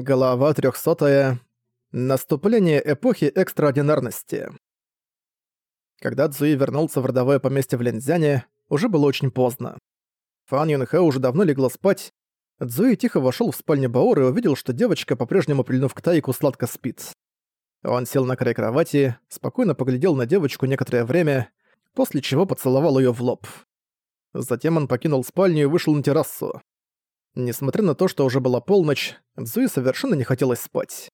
Глава 300. Наступление эпохи экстраординарности. Когда Цзуи вернулся в родовое поместье в Линзяне, уже было очень поздно. Фан Юнхэ уже давно легла спать. Цзуи тихо вошел в спальню Баоры и увидел, что девочка, по-прежнему прильнув к тайку, сладко спит. Он сел на край кровати, спокойно поглядел на девочку некоторое время, после чего поцеловал ее в лоб. Затем он покинул спальню и вышел на террасу. Несмотря на то, что уже была полночь, Цзуи совершенно не хотелось спать.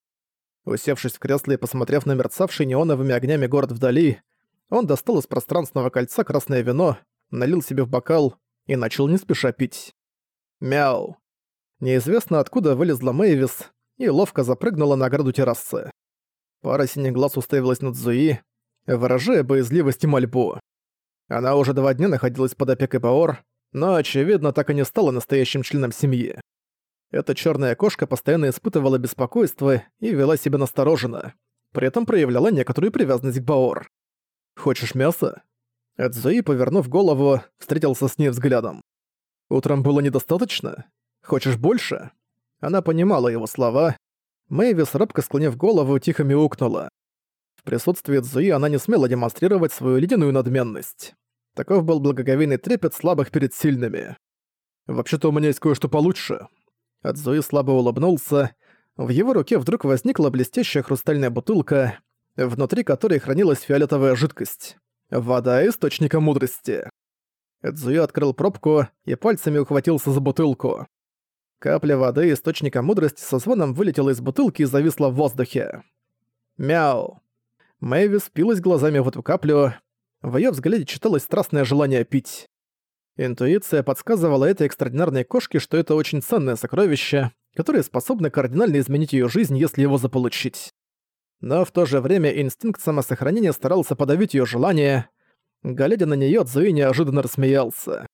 Усевшись в кресле и посмотрев на мерцавший неоновыми огнями город вдали, он достал из пространственного кольца красное вино, налил себе в бокал и начал не спеша пить. Мяу. Неизвестно откуда вылезла Мэйвис и ловко запрыгнула на ограду террасы. Пара синих глаз уставилась на Цзуи, выражая боязливость и мольбу. Она уже два дня находилась под опекой Баор, но, очевидно, так и не стала настоящим членом семьи. Эта черная кошка постоянно испытывала беспокойство и вела себя настороженно, при этом проявляла некоторую привязанность к Баор. «Хочешь мясо?» Эдзуи, повернув голову, встретился с ней взглядом. «Утром было недостаточно? Хочешь больше?» Она понимала его слова. Мэйвис, робко склонив голову, тихо мяукнула. В присутствии Цзуи она не смела демонстрировать свою ледяную надменность. Таков был благоговейный трепет слабых перед сильными. «Вообще-то у меня есть кое-что получше». Адзуи слабо улыбнулся. В его руке вдруг возникла блестящая хрустальная бутылка, внутри которой хранилась фиолетовая жидкость. Вода источника мудрости. Эдзуи открыл пробку и пальцами ухватился за бутылку. Капля воды источника мудрости со звоном вылетела из бутылки и зависла в воздухе. Мяу. Мэйвис впилась глазами в эту каплю, в её взгляде читалось страстное желание пить. Интуиция подсказывала этой экстраординарной кошке, что это очень ценное сокровище, которое способно кардинально изменить её жизнь, если его заполучить. Но в то же время инстинкт самосохранения старался подавить её желание. Глядя на неё, Цзуи неожиданно рассмеялся.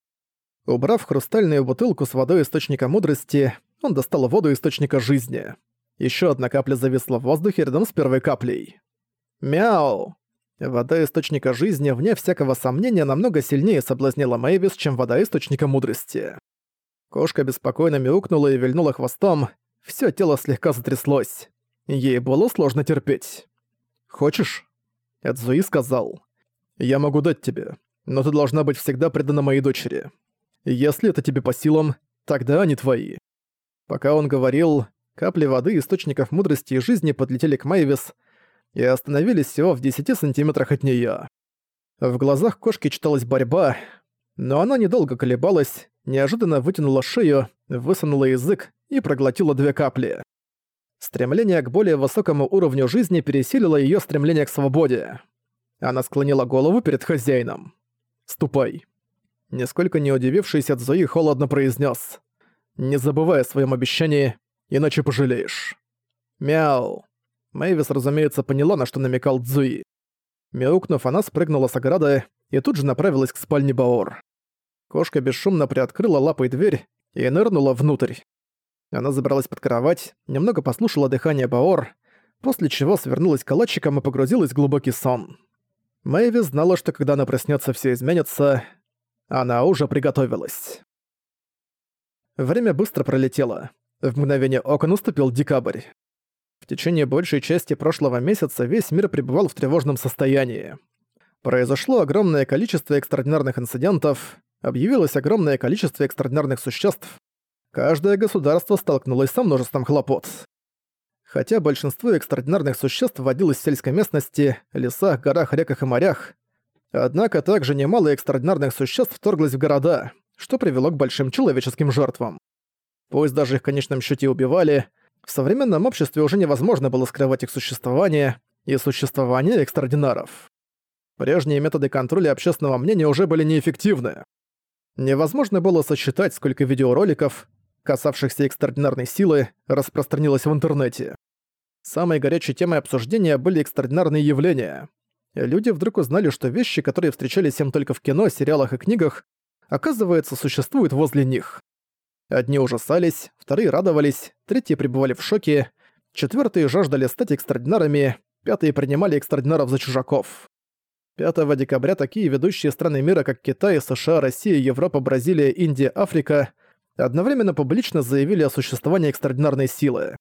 Убрав хрустальную бутылку с водой источника мудрости, он достал воду источника жизни. Ещё одна капля зависла в воздухе рядом с первой каплей. «Мяу!» Вода Источника Жизни, вне всякого сомнения, намного сильнее соблазнила Мэйвис, чем вода Источника Мудрости. Кошка беспокойно мяукнула и вильнула хвостом, всё тело слегка затряслось. Ей было сложно терпеть. «Хочешь?» Эдзуи сказал. «Я могу дать тебе, но ты должна быть всегда предана моей дочери. Если это тебе по силам, тогда они твои». Пока он говорил, капли воды источников мудрости и жизни подлетели к Мэйвис, и остановились всего в 10 сантиметрах от неё. В глазах кошки читалась борьба, но она недолго колебалась, неожиданно вытянула шею, высунула язык и проглотила две капли. Стремление к более высокому уровню жизни пересилило её стремление к свободе. Она склонила голову перед хозяином. «Ступай». Нисколько не удивившийся Цзуи холодно произнес: «Не забывай о своем обещании, иначе пожалеешь». «Мяу». Мэйвис, разумеется, поняла, на что намекал Цзуи. Мяукнув, она спрыгнула с ограды и тут же направилась к спальне Баор. Кошка бесшумно приоткрыла лапой дверь и нырнула внутрь. Она забралась под кровать, немного послушала дыхание Баор, после чего свернулась калачиком и погрузилась в глубокий сон. Мэйви знала, что когда она проснется, все изменится. Она уже приготовилась. Время быстро пролетело. В мгновение ока наступил декабрь. Течение большей части прошлого месяца весь мир пребывал в тревожном состоянии. Произошло огромное количество экстраординарных инцидентов, объявилось огромное количество экстраординарных существ. Каждое государство столкнулось со множеством хлопот. Хотя большинство экстраординарных существ водилось в сельской местности, лесах, горах, реках и морях, однако также немало экстраординарных существ вторглось в города, что привело к большим человеческим жертвам. Пусть даже их в конечном счете убивали, в современном обществе уже невозможно было скрывать их существование и существование экстраординаров. Прежние методы контроля общественного мнения уже были неэффективны. Невозможно было сосчитать, сколько видеороликов, касавшихся экстраординарной силы, распространилось в интернете. Самой горячей темой обсуждения были экстраординарные явления. Люди вдруг узнали, что вещи, которые встречались им только в кино, сериалах и книгах, оказывается, существуют возле них. Одни ужасались, вторые радовались, третьи пребывали в шоке, четвертые жаждали стать экстраординарами, пятые принимали экстраординаров за чужаков. 5 декабря такие ведущие страны мира, как Китай, США, Россия, Европа, Бразилия, Индия, Африка, одновременно публично заявили о существовании экстраординарной силы.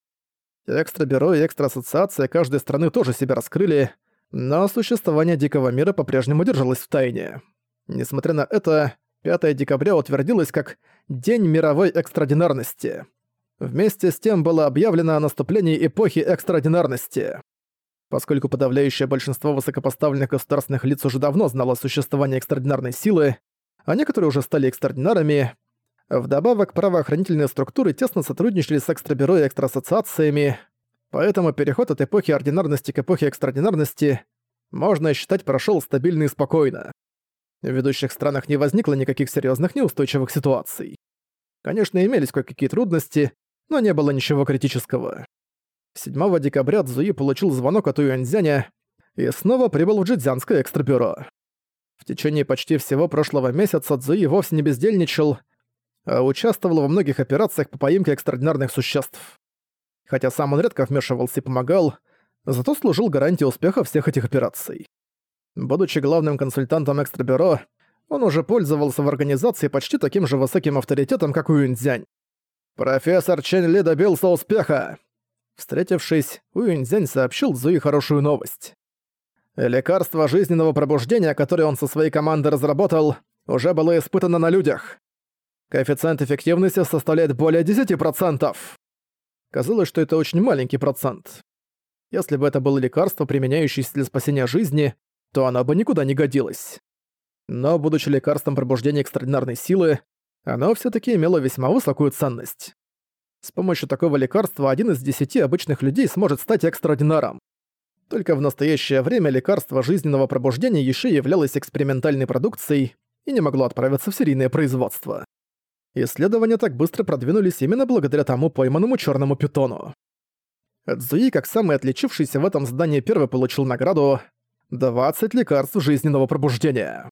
Экстрабюро и экстраассоциация каждой страны тоже себя раскрыли, но существование Дикого мира по-прежнему держалось в тайне. Несмотря на это, 5 декабря утвердилось как День мировой экстраординарности. Вместе с тем было объявлено о наступлении эпохи экстраординарности. Поскольку подавляющее большинство высокопоставленных государственных лиц уже давно знало о существовании экстраординарной силы, а некоторые уже стали экстраординарами, вдобавок правоохранительные структуры тесно сотрудничали с экстрабюро и экстраассоциациями, поэтому переход от эпохи ординарности к эпохе экстраординарности можно считать прошел стабильно и спокойно. В ведущих странах не возникло никаких серьезных неустойчивых ситуаций. Конечно, имелись кое-какие трудности, но не было ничего критического. 7 декабря Цзуи получил звонок от Юэньцзяня и снова прибыл в Джидзянское экстрабюро. В течение почти всего прошлого месяца Цзуи вовсе не бездельничал, а участвовал во многих операциях по поимке экстраординарных существ. Хотя сам он редко вмешивался и помогал, зато служил гарантией успеха всех этих операций. Будучи главным консультантом экстрабюро, он уже пользовался в организации почти таким же высоким авторитетом, как Уюньцзянь. «Профессор Чен Ли добился успеха!» Встретившись, Уюньцзянь сообщил Зуи хорошую новость. Лекарство жизненного пробуждения, которое он со своей командой разработал, уже было испытано на людях. Коэффициент эффективности составляет более 10%. Казалось, что это очень маленький процент. Если бы это было лекарство, применяющееся для спасения жизни, то оно бы никуда не годилось. Но, будучи лекарством пробуждения экстраординарной силы, оно все таки имело весьма высокую ценность. С помощью такого лекарства один из десяти обычных людей сможет стать экстраординаром. Только в настоящее время лекарство жизненного пробуждения еще являлось экспериментальной продукцией и не могло отправиться в серийное производство. Исследования так быстро продвинулись именно благодаря тому пойманному черному питону. Цзуи, как самый отличившийся в этом здании первый получил награду 20 лекарств жизненного пробуждения.